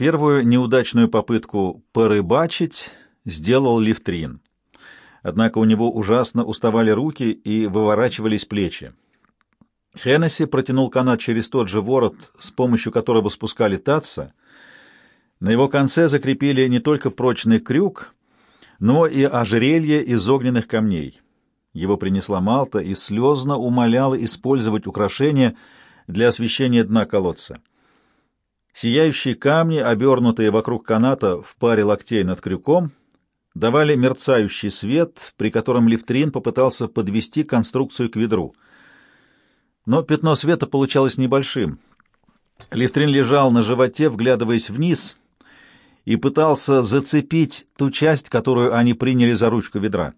Первую неудачную попытку порыбачить сделал Лифтрин. Однако у него ужасно уставали руки и выворачивались плечи. Хеннесси протянул канат через тот же ворот, с помощью которого спускали Татса. На его конце закрепили не только прочный крюк, но и ожерелье из огненных камней. Его принесла Малта и слезно умоляла использовать украшение для освещения дна колодца. Сияющие камни, обернутые вокруг каната в паре локтей над крюком, давали мерцающий свет, при котором Лифтрин попытался подвести конструкцию к ведру. Но пятно света получалось небольшим. Лифтрин лежал на животе, вглядываясь вниз, и пытался зацепить ту часть, которую они приняли за ручку ведра.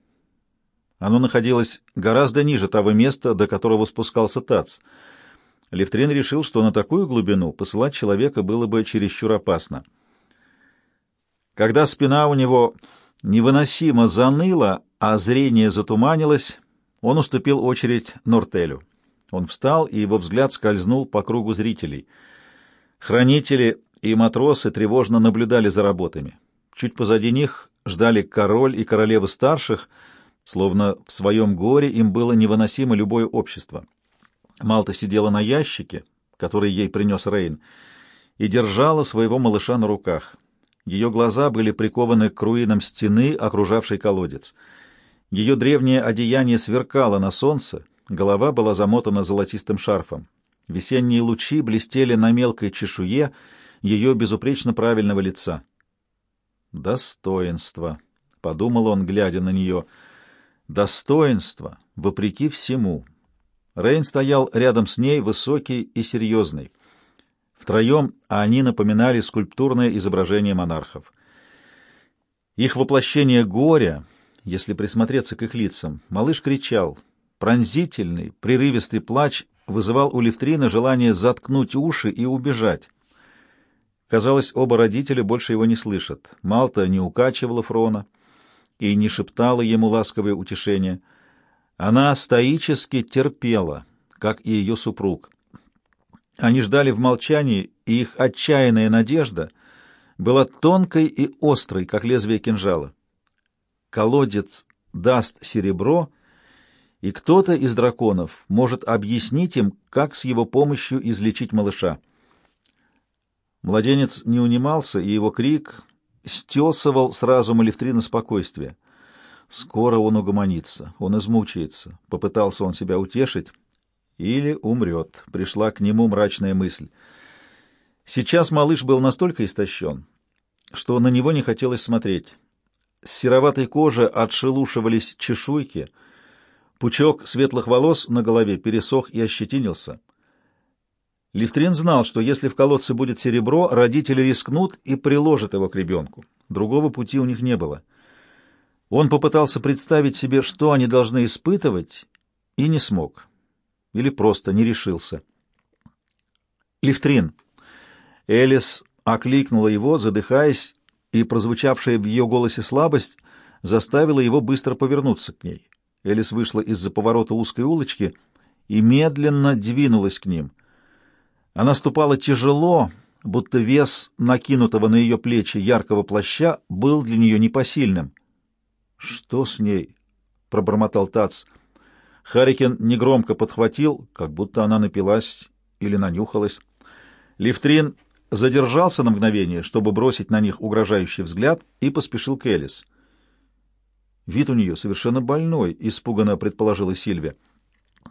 Оно находилось гораздо ниже того места, до которого спускался Тац. Левтрин решил, что на такую глубину посылать человека было бы чересчур опасно. Когда спина у него невыносимо заныла, а зрение затуманилось, он уступил очередь Нортелю. Он встал, и его взгляд скользнул по кругу зрителей. Хранители и матросы тревожно наблюдали за работами. Чуть позади них ждали король и королева старших, словно в своем горе им было невыносимо любое общество. Малта сидела на ящике, который ей принес Рейн, и держала своего малыша на руках. Ее глаза были прикованы к руинам стены, окружавшей колодец. Ее древнее одеяние сверкало на солнце, голова была замотана золотистым шарфом. Весенние лучи блестели на мелкой чешуе, ее безупречно правильного лица. «Достоинство», — подумал он, глядя на нее, — «достоинство, вопреки всему». Рейн стоял рядом с ней, высокий и серьезный. Втроем они напоминали скульптурное изображение монархов. Их воплощение горя, если присмотреться к их лицам, малыш кричал. Пронзительный, прерывистый плач вызывал у Левтрина желание заткнуть уши и убежать. Казалось, оба родителя больше его не слышат. Малта не укачивала Фрона и не шептала ему ласковое утешение. Она стоически терпела, как и ее супруг. Они ждали в молчании, и их отчаянная надежда была тонкой и острой, как лезвие кинжала. Колодец даст серебро, и кто-то из драконов может объяснить им, как с его помощью излечить малыша. Младенец не унимался, и его крик стесывал с разума спокойствие. Скоро он угомонится, он измучается. Попытался он себя утешить. Или умрет. Пришла к нему мрачная мысль. Сейчас малыш был настолько истощен, что на него не хотелось смотреть. С сероватой кожи отшелушивались чешуйки, пучок светлых волос на голове пересох и ощетинился — Лифтрин знал, что если в колодце будет серебро, родители рискнут и приложат его к ребенку. Другого пути у них не было. Он попытался представить себе, что они должны испытывать, и не смог. Или просто не решился. «Лифтрин!» Элис окликнула его, задыхаясь, и прозвучавшая в ее голосе слабость заставила его быстро повернуться к ней. Элис вышла из-за поворота узкой улочки и медленно двинулась к ним — она ступала тяжело, будто вес накинутого на ее плечи яркого плаща был для нее непосильным. «Что с ней?» — пробормотал Тац. Харрикен негромко подхватил, как будто она напилась или нанюхалась. Лифтрин задержался на мгновение, чтобы бросить на них угрожающий взгляд, и поспешил к Элис. «Вид у нее совершенно больной», — испуганно предположила Сильвия.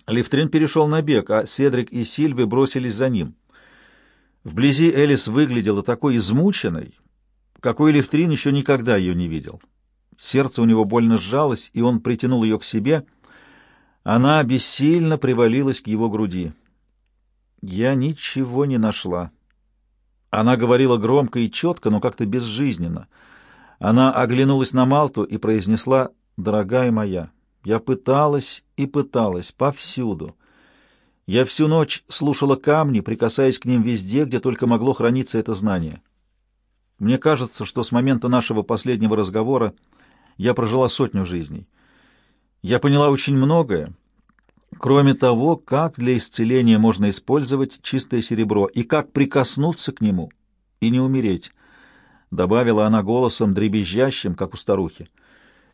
Лифтрин перешел на бег, а Седрик и Сильви бросились за ним. Вблизи Элис выглядела такой измученной, какой Лифтрин еще никогда ее не видел. Сердце у него больно сжалось, и он притянул ее к себе. Она бессильно привалилась к его груди. «Я ничего не нашла». Она говорила громко и четко, но как-то безжизненно. Она оглянулась на Малту и произнесла «Дорогая моя». Я пыталась и пыталась повсюду. Я всю ночь слушала камни, прикасаясь к ним везде, где только могло храниться это знание. Мне кажется, что с момента нашего последнего разговора я прожила сотню жизней. Я поняла очень многое, кроме того, как для исцеления можно использовать чистое серебро и как прикоснуться к нему и не умереть —— добавила она голосом дребезжащим, как у старухи.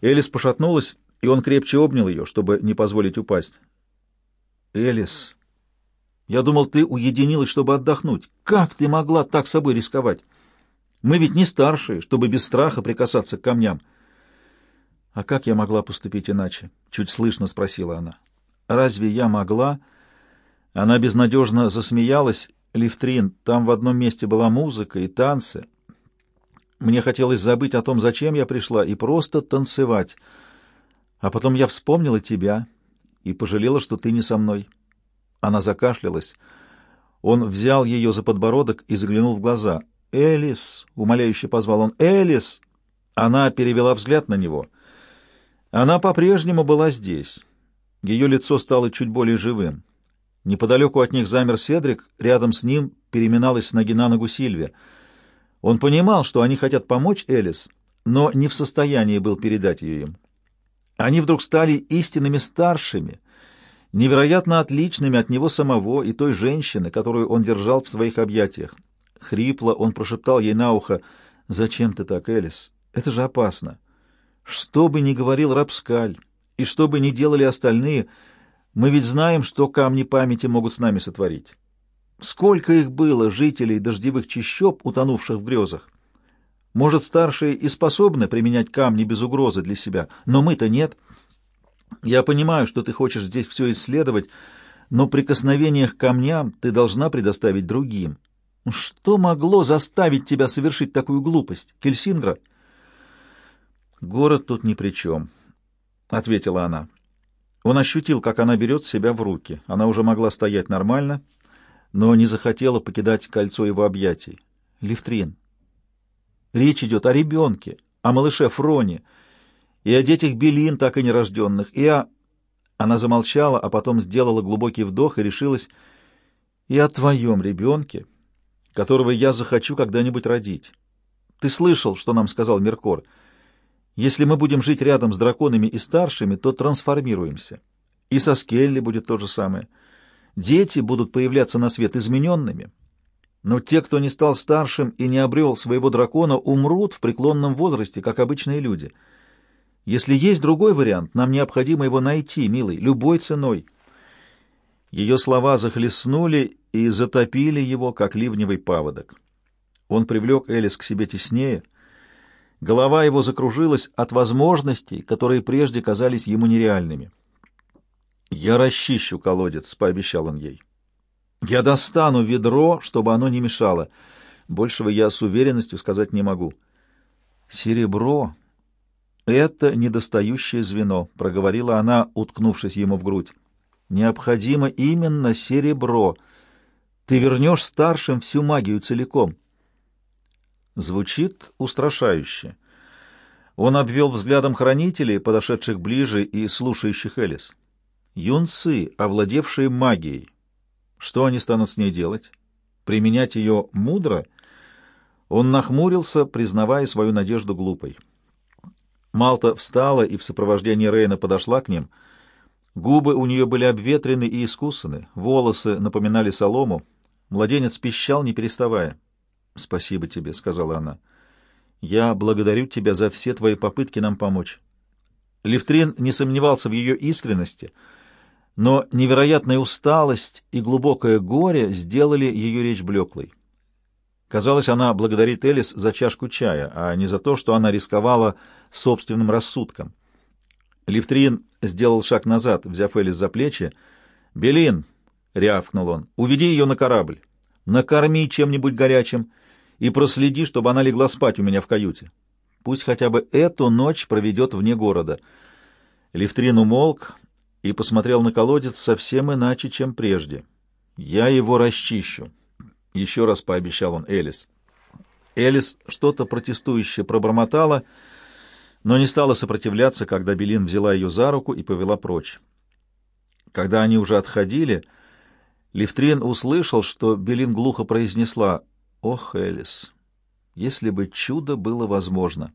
Элис пошатнулась, и он крепче обнял ее, чтобы не позволить упасть. «Элис, я думал, ты уединилась, чтобы отдохнуть. Как ты могла так собой рисковать? Мы ведь не старшие, чтобы без страха прикасаться к камням». «А как я могла поступить иначе?» — чуть слышно спросила она. «Разве я могла?» Она безнадежно засмеялась. «Лифтрин, там в одном месте была музыка и танцы. Мне хотелось забыть о том, зачем я пришла, и просто танцевать. А потом я вспомнила тебя и пожалела, что ты не со мной». Она закашлялась. Он взял ее за подбородок и заглянул в глаза. «Элис!» — умоляюще позвал он. «Элис!» Она перевела взгляд на него — она по-прежнему была здесь. Ее лицо стало чуть более живым. Неподалеку от них замер Седрик, рядом с ним переминалась с ноги на ногу Сильвия. Он понимал, что они хотят помочь Элис, но не в состоянии был передать ее им. Они вдруг стали истинными старшими, невероятно отличными от него самого и той женщины, которую он держал в своих объятиях. Хрипло он прошептал ей на ухо, «Зачем ты так, Элис? Это же опасно». Что бы ни говорил Рапскаль, и что бы ни делали остальные, мы ведь знаем, что камни памяти могут с нами сотворить. Сколько их было, жителей дождевых чащоб, утонувших в грезах? Может, старшие и способны применять камни без угрозы для себя, но мы-то нет. Я понимаю, что ты хочешь здесь все исследовать, но прикосновение к камням ты должна предоставить другим. Что могло заставить тебя совершить такую глупость, Кельсингра?» «Город тут ни при чем», — ответила она. Он ощутил, как она берет себя в руки. Она уже могла стоять нормально, но не захотела покидать кольцо его объятий. «Левтрин, речь идет о ребенке, о малыше Фроне, и о детях Белин, так и нерожденных, и о...» Она замолчала, а потом сделала глубокий вдох и решилась «И о твоем ребенке, которого я захочу когда-нибудь родить. Ты слышал, что нам сказал Меркор?» Если мы будем жить рядом с драконами и старшими, то трансформируемся. И со Скелли будет то же самое. Дети будут появляться на свет измененными, но те, кто не стал старшим и не обрел своего дракона, умрут в преклонном возрасте, как обычные люди. Если есть другой вариант, нам необходимо его найти, милый, любой ценой. Ее слова захлестнули и затопили его, как ливневый паводок. Он привлек Элис к себе теснее — Голова его закружилась от возможностей, которые прежде казались ему нереальными. «Я расчищу колодец», — пообещал он ей. «Я достану ведро, чтобы оно не мешало. Большего я с уверенностью сказать не могу». «Серебро — это недостающее звено», — проговорила она, уткнувшись ему в грудь. «Необходимо именно серебро. Ты вернешь старшим всю магию целиком». Звучит устрашающе. Он обвел взглядом хранителей, подошедших ближе и слушающих Элис. Юнцы, овладевшие магией. Что они станут с ней делать? Применять ее мудро? Он нахмурился, признавая свою надежду глупой. Малта встала и в сопровождении Рейна подошла к ним. Губы у нее были обветрены и искусаны, волосы напоминали солому. Младенец пищал, не переставая. «Спасибо тебе», — сказала она. «Я благодарю тебя за все твои попытки нам помочь». Левтрин не сомневался в ее искренности, но невероятная усталость и глубокое горе сделали ее речь блеклой. Казалось, она благодарит Элис за чашку чая, а не за то, что она рисковала собственным рассудком. Левтрин сделал шаг назад, взяв Элис за плечи. «Белин!» — рявкнул он. «Уведи ее на корабль. Накорми чем-нибудь горячим и проследи, чтобы она легла спать у меня в каюте. Пусть хотя бы эту ночь проведет вне города». Левтрин умолк и посмотрел на колодец совсем иначе, чем прежде. «Я его расчищу», — еще раз пообещал он Элис. Элис что-то протестующе пробормотала, но не стала сопротивляться, когда Белин взяла ее за руку и повела прочь. Когда они уже отходили, Левтрин услышал, что Белин глухо произнесла Ох, Элис, если бы чудо было возможно.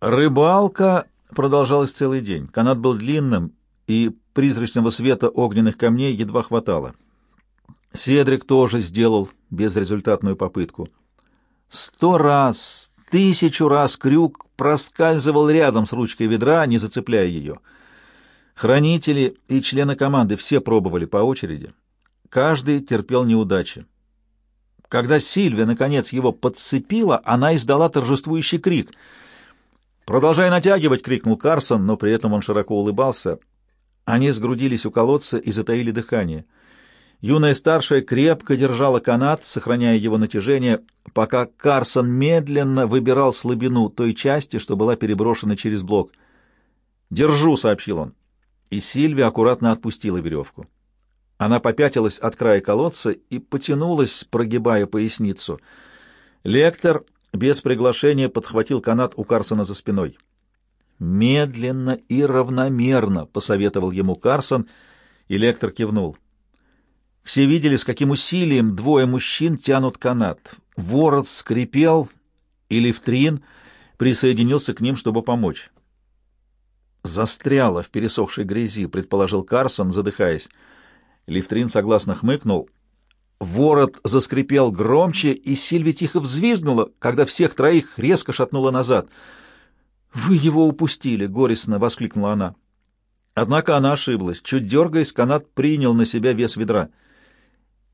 Рыбалка продолжалась целый день. Канат был длинным, и призрачного света огненных камней едва хватало. Седрик тоже сделал безрезультатную попытку. Сто раз, тысячу раз крюк проскальзывал рядом с ручкой ведра, не зацепляя ее. Хранители и члены команды все пробовали по очереди. Каждый терпел неудачи. Когда Сильвия, наконец, его подцепила, она издала торжествующий крик. «Продолжай натягивать!» — крикнул Карсон, но при этом он широко улыбался. Они сгрудились у колодца и затаили дыхание. Юная старшая крепко держала канат, сохраняя его натяжение, пока Карсон медленно выбирал слабину той части, что была переброшена через блок. «Держу», — сообщил он. И Сильвия аккуратно отпустила веревку. Она попятилась от края колодца и потянулась, прогибая поясницу. Лектор без приглашения подхватил канат у Карсона за спиной. «Медленно и равномерно», — посоветовал ему Карсон, и лектор кивнул. Все видели, с каким усилием двое мужчин тянут канат. Ворот скрипел, и Левтрин присоединился к ним, чтобы помочь. «Застряло в пересохшей грязи», — предположил Карсон, задыхаясь. Лифтрин согласно хмыкнул. Ворот заскрипел громче, и Сильви тихо взвизгнула, когда всех троих резко шатнула назад. «Вы его упустили!» — горестно воскликнула она. Однако она ошиблась. Чуть дергаясь, канат принял на себя вес ведра.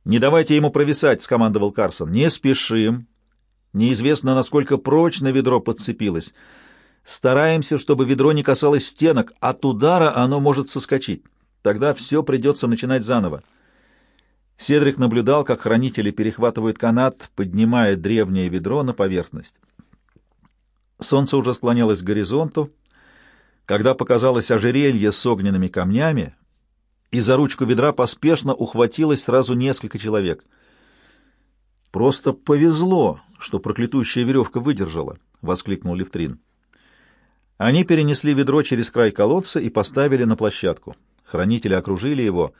«Не давайте ему провисать!» — скомандовал Карсон. «Не спешим!» Неизвестно, насколько прочно ведро подцепилось. Стараемся, чтобы ведро не касалось стенок. От удара оно может соскочить. Тогда все придется начинать заново. Седрик наблюдал, как хранители перехватывают канат, поднимая древнее ведро на поверхность. Солнце уже склонялось к горизонту, когда показалось ожерелье с огненными камнями, и за ручку ведра поспешно ухватилось сразу несколько человек. «Просто повезло, что проклятущая веревка выдержала», — воскликнул Левтрин. Они перенесли ведро через край колодца и поставили на площадку. Хранители окружили его.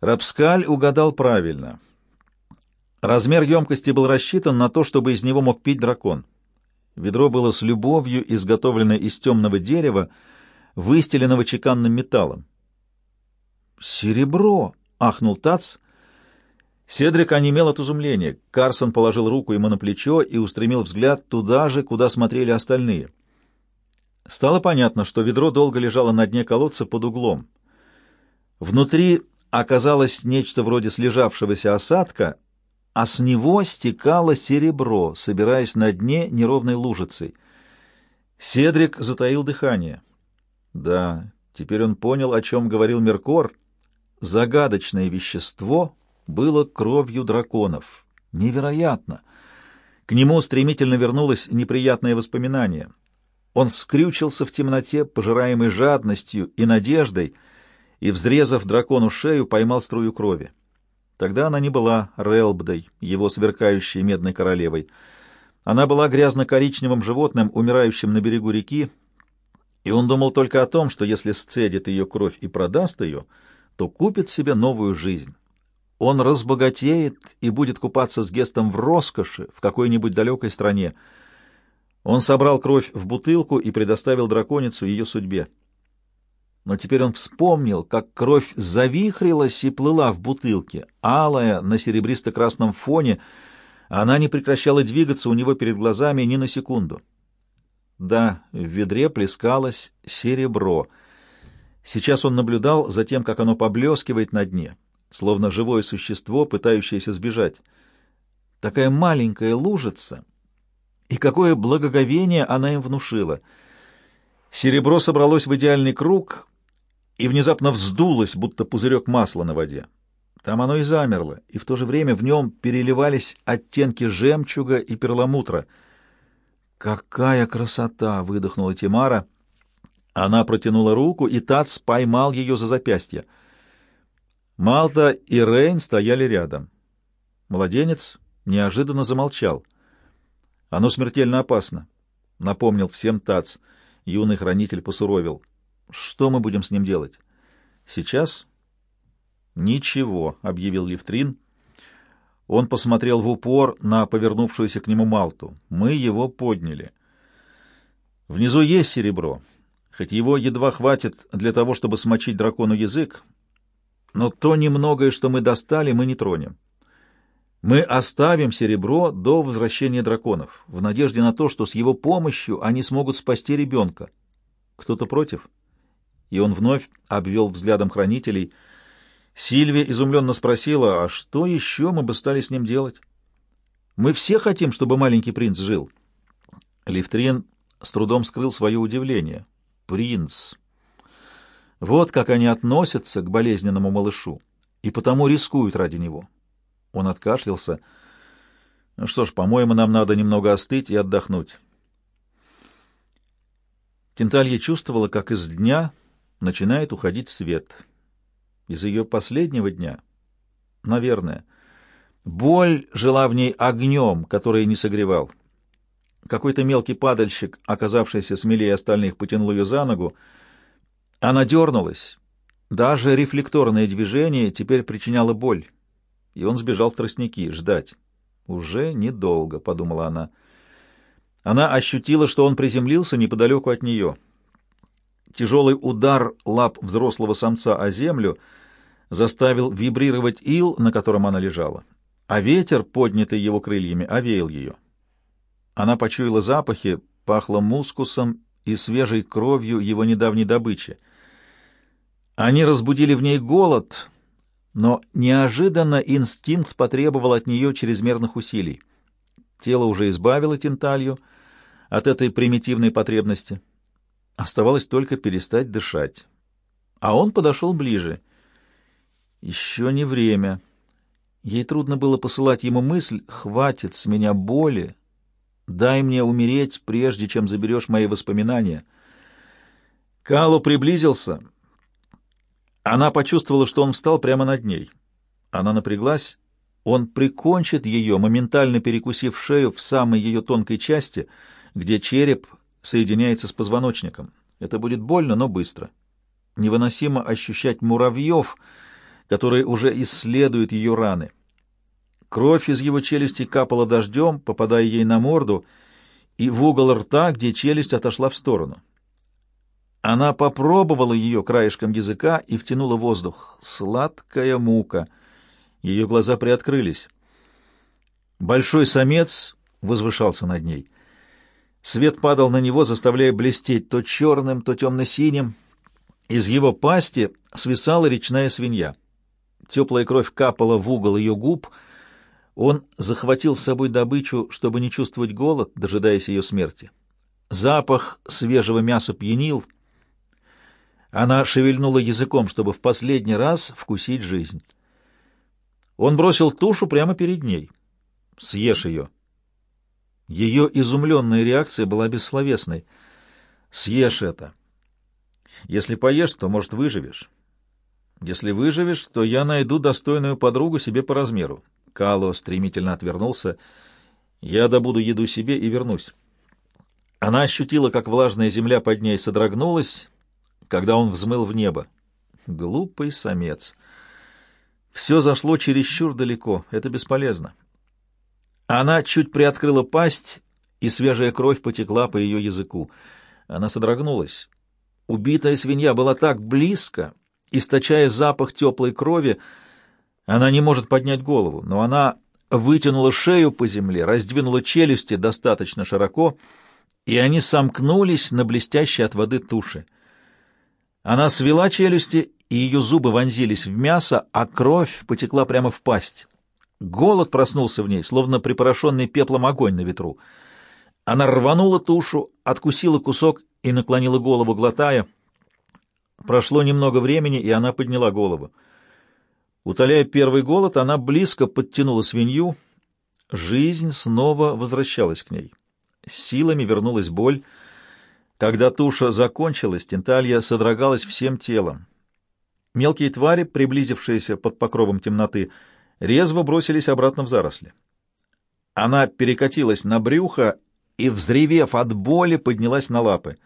Рапскаль угадал правильно. Размер емкости был рассчитан на то, чтобы из него мог пить дракон. Ведро было с любовью изготовлено из темного дерева, выстеленного чеканным металлом. «Серебро!» — ахнул Тац. Седрик онемел от изумления. Карсон положил руку ему на плечо и устремил взгляд туда же, куда смотрели остальные. Стало понятно, что ведро долго лежало на дне колодца под углом. Внутри оказалось нечто вроде слежавшегося осадка, а с него стекало серебро, собираясь на дне неровной лужицей. Седрик затаил дыхание. Да, теперь он понял, о чем говорил Меркор. Загадочное вещество было кровью драконов. Невероятно! К нему стремительно вернулось неприятное воспоминание. Он скрючился в темноте, пожираемый жадностью и надеждой, и, взрезав дракону шею, поймал струю крови. Тогда она не была Релбдой, его сверкающей медной королевой. Она была грязно-коричневым животным, умирающим на берегу реки, и он думал только о том, что если сцедит ее кровь и продаст ее, то купит себе новую жизнь. Он разбогатеет и будет купаться с Гестом в роскоши в какой-нибудь далекой стране. Он собрал кровь в бутылку и предоставил драконицу ее судьбе но теперь он вспомнил, как кровь завихрилась и плыла в бутылке, алая на серебристо-красном фоне, она не прекращала двигаться у него перед глазами ни на секунду. Да, в ведре плескалось серебро. Сейчас он наблюдал за тем, как оно поблескивает на дне, словно живое существо, пытающееся сбежать. Такая маленькая лужица, и какое благоговение она им внушила! Серебро собралось в идеальный круг — и внезапно вздулось, будто пузырек масла на воде. Там оно и замерло, и в то же время в нем переливались оттенки жемчуга и перламутра. «Какая красота!» — выдохнула Тимара. Она протянула руку, и Тац поймал ее за запястье. Малта и Рейн стояли рядом. Младенец неожиданно замолчал. «Оно смертельно опасно», — напомнил всем Тац. Юный хранитель посуровил. Что мы будем с ним делать? Сейчас? Ничего, объявил Лифтрин. Он посмотрел в упор на повернувшуюся к нему Малту. Мы его подняли. Внизу есть серебро, хоть его едва хватит для того, чтобы смочить дракону язык, но то немногое, что мы достали, мы не тронем. Мы оставим серебро до возвращения драконов, в надежде на то, что с его помощью они смогут спасти ребенка. Кто-то против? И он вновь обвел взглядом хранителей. Сильвия изумленно спросила, а что еще мы бы стали с ним делать? Мы все хотим, чтобы маленький принц жил. Лифтрин с трудом скрыл свое удивление. Принц. Вот как они относятся к болезненному малышу, и потому рискуют ради него. Он откашлялся. Ну что ж, по-моему, нам надо немного остыть и отдохнуть. Тенталья чувствовала, как из дня начинает уходить свет. Из ее последнего дня, наверное. Боль жила в ней огнем, который не согревал. Какой-то мелкий падальщик, оказавшийся смелее остальных, потянул ее за ногу. Она дернулась. Даже рефлекторное движение теперь причиняло боль и он сбежал в тростники, ждать. «Уже недолго», — подумала она. Она ощутила, что он приземлился неподалеку от нее. Тяжелый удар лап взрослого самца о землю заставил вибрировать ил, на котором она лежала, а ветер, поднятый его крыльями, овеял ее. Она почуяла запахи, пахло мускусом и свежей кровью его недавней добычи. Они разбудили в ней голод, но неожиданно инстинкт потребовал от нее чрезмерных усилий. Тело уже избавило Тенталью от этой примитивной потребности. Оставалось только перестать дышать. А он подошел ближе. Еще не время. Ей трудно было посылать ему мысль «Хватит с меня боли, дай мне умереть, прежде чем заберешь мои воспоминания». Калу приблизился — она почувствовала, что он встал прямо над ней. Она напряглась. Он прикончит ее, моментально перекусив шею в самой ее тонкой части, где череп соединяется с позвоночником. Это будет больно, но быстро. Невыносимо ощущать муравьев, которые уже исследуют ее раны. Кровь из его челюсти капала дождем, попадая ей на морду, и в угол рта, где челюсть отошла в сторону. Она попробовала ее краешком языка и втянула воздух. Сладкая мука. Ее глаза приоткрылись. Большой самец возвышался над ней. Свет падал на него, заставляя блестеть то черным, то темно-синим. Из его пасти свисала речная свинья. Теплая кровь капала в угол ее губ. Он захватил с собой добычу, чтобы не чувствовать голод, дожидаясь ее смерти. Запах свежего мяса пьянил — она шевельнула языком, чтобы в последний раз вкусить жизнь. Он бросил тушу прямо перед ней. «Съешь ее». Ее изумленная реакция была бессловесной. «Съешь это. Если поешь, то, может, выживешь. Если выживешь, то я найду достойную подругу себе по размеру». Кало стремительно отвернулся. «Я добуду еду себе и вернусь». Она ощутила, как влажная земля под ней содрогнулась, когда он взмыл в небо. Глупый самец. Все зашло чересчур далеко, это бесполезно. Она чуть приоткрыла пасть, и свежая кровь потекла по ее языку. Она содрогнулась. Убитая свинья была так близко, источая запах теплой крови. Она не может поднять голову, но она вытянула шею по земле, раздвинула челюсти достаточно широко, и они сомкнулись на блестящей от воды туши. Она свела челюсти, и ее зубы вонзились в мясо, а кровь потекла прямо в пасть. Голод проснулся в ней, словно припорошенный пеплом огонь на ветру. Она рванула тушу, откусила кусок и наклонила голову, глотая. Прошло немного времени, и она подняла голову. Утоляя первый голод, она близко подтянула свинью. Жизнь снова возвращалась к ней. Силами вернулась боль — когда туша закончилась, Тенталья содрогалась всем телом. Мелкие твари, приблизившиеся под покровом темноты, резво бросились обратно в заросли. Она перекатилась на брюхо и, взревев от боли, поднялась на лапы.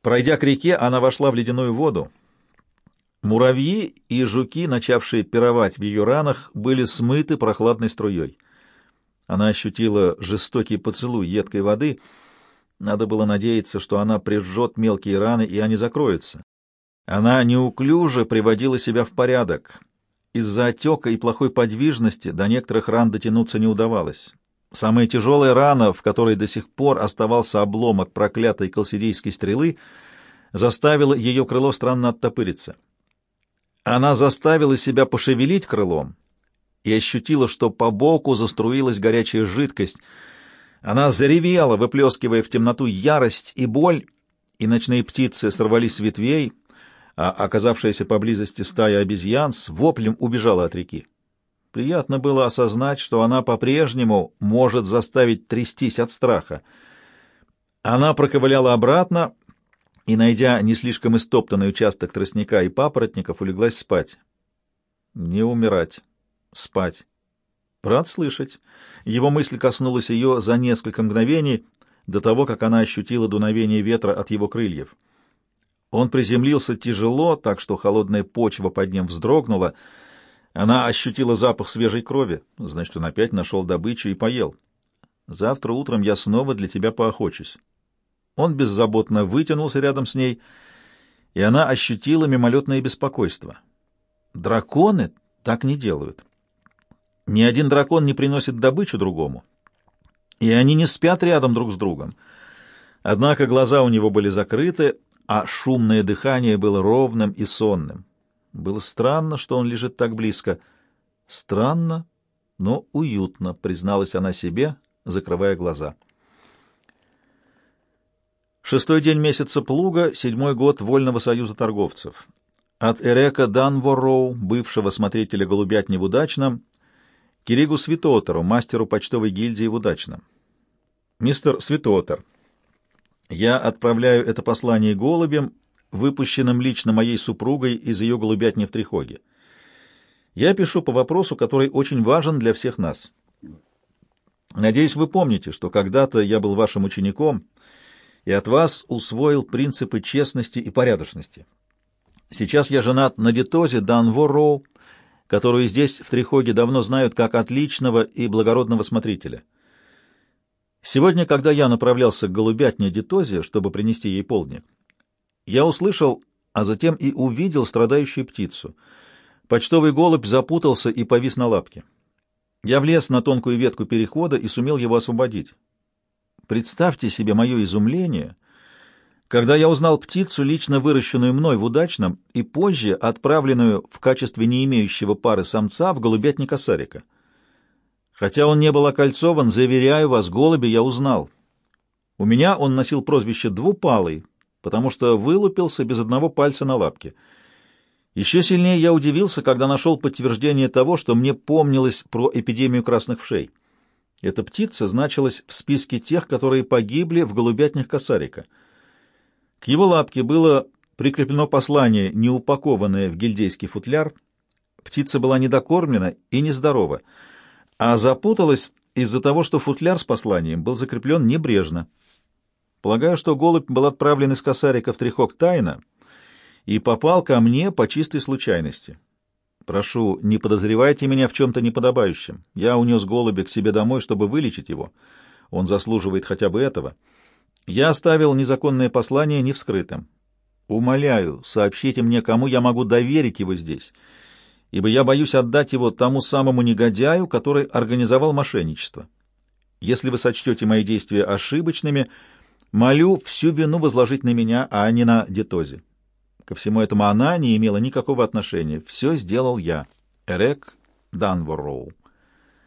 Пройдя к реке, она вошла в ледяную воду. Муравьи и жуки, начавшие пировать в ее ранах, были смыты прохладной струей. Она ощутила жестокий поцелуй едкой воды — надо было надеяться, что она прижжет мелкие раны, и они закроются. Она неуклюже приводила себя в порядок. Из-за отека и плохой подвижности до некоторых ран дотянуться не удавалось. Самая тяжелая рана, в которой до сих пор оставался обломок проклятой колсидейской стрелы, заставила ее крыло странно оттопыриться. Она заставила себя пошевелить крылом и ощутила, что по боку заструилась горячая жидкость. Она заревела, выплескивая в темноту ярость и боль, и ночные птицы сорвались с ветвей, а оказавшаяся поблизости стая обезьян с воплем убежала от реки. Приятно было осознать, что она по-прежнему может заставить трястись от страха. Она проковыляла обратно и, найдя не слишком истоптанный участок тростника и папоротников, улеглась спать. Не умирать. Спать. Рад слышать. Его мысль коснулась ее за несколько мгновений до того, как она ощутила дуновение ветра от его крыльев. Он приземлился тяжело, так что холодная почва под ним вздрогнула. Она ощутила запах свежей крови, значит, он опять нашел добычу и поел. «Завтра утром я снова для тебя поохочусь». Он беззаботно вытянулся рядом с ней, и она ощутила мимолетное беспокойство. Драконы так не делают. Ни один дракон не приносит добычу другому, и они не спят рядом друг с другом. Однако глаза у него были закрыты, а шумное дыхание было ровным и сонным. Было странно, что он лежит так близко. Странно, но уютно, призналась она себе, закрывая глаза. Шестой день месяца Плуга, седьмой год Вольного союза торговцев. От Эрека Данвороу, бывшего смотрителя голубятни в Удачном, Киригу Светотеру, мастеру почтовой гильдии в Удачном. Мистер Светотер, я отправляю это послание голубем, выпущенным лично моей супругой из ее голубятни в Трихоге. Я пишу по вопросу, который очень важен для всех нас. Надеюсь, вы помните, что когда-то я был вашим учеником и от вас усвоил принципы честности и порядочности. Сейчас я женат на Детозе Данворроу, которую здесь, в Трихоге, давно знают как отличного и благородного смотрителя. Сегодня, когда я направлялся к голубятне Детозе, чтобы принести ей полдник, я услышал, а затем и увидел страдающую птицу. Почтовый голубь запутался и повис на лапке. Я влез на тонкую ветку перехода и сумел его освободить. Представьте себе мое изумление, когда я узнал птицу, лично выращенную мной в удачном, и позже отправленную в качестве не имеющего пары самца в голубятника Сарика. Хотя он не был окольцован, заверяю вас, голуби я узнал. У меня он носил прозвище «двупалый», потому что вылупился без одного пальца на лапке. Еще сильнее я удивился, когда нашел подтверждение того, что мне помнилось про эпидемию красных вшей. Эта птица значилась в списке тех, которые погибли в голубятнях косарика. К его лапке было прикреплено послание, не упакованное в гильдейский футляр. Птица была недокормлена и нездорова, а запуталась из-за того, что футляр с посланием был закреплен небрежно. Полагаю, что голубь был отправлен из косарика в трехок тайно и попал ко мне по чистой случайности. Прошу, не подозревайте меня в чем-то неподобающем. Я унес голубя к себе домой, чтобы вылечить его. Он заслуживает хотя бы этого. Я оставил незаконное послание невскрытым. Умоляю, сообщите мне, кому я могу доверить его здесь, ибо я боюсь отдать его тому самому негодяю, который организовал мошенничество. Если вы сочтете мои действия ошибочными, молю всю вину возложить на меня, а не на Детозе. Ко всему этому она не имела никакого отношения. Все сделал я. Эрек Данворроу.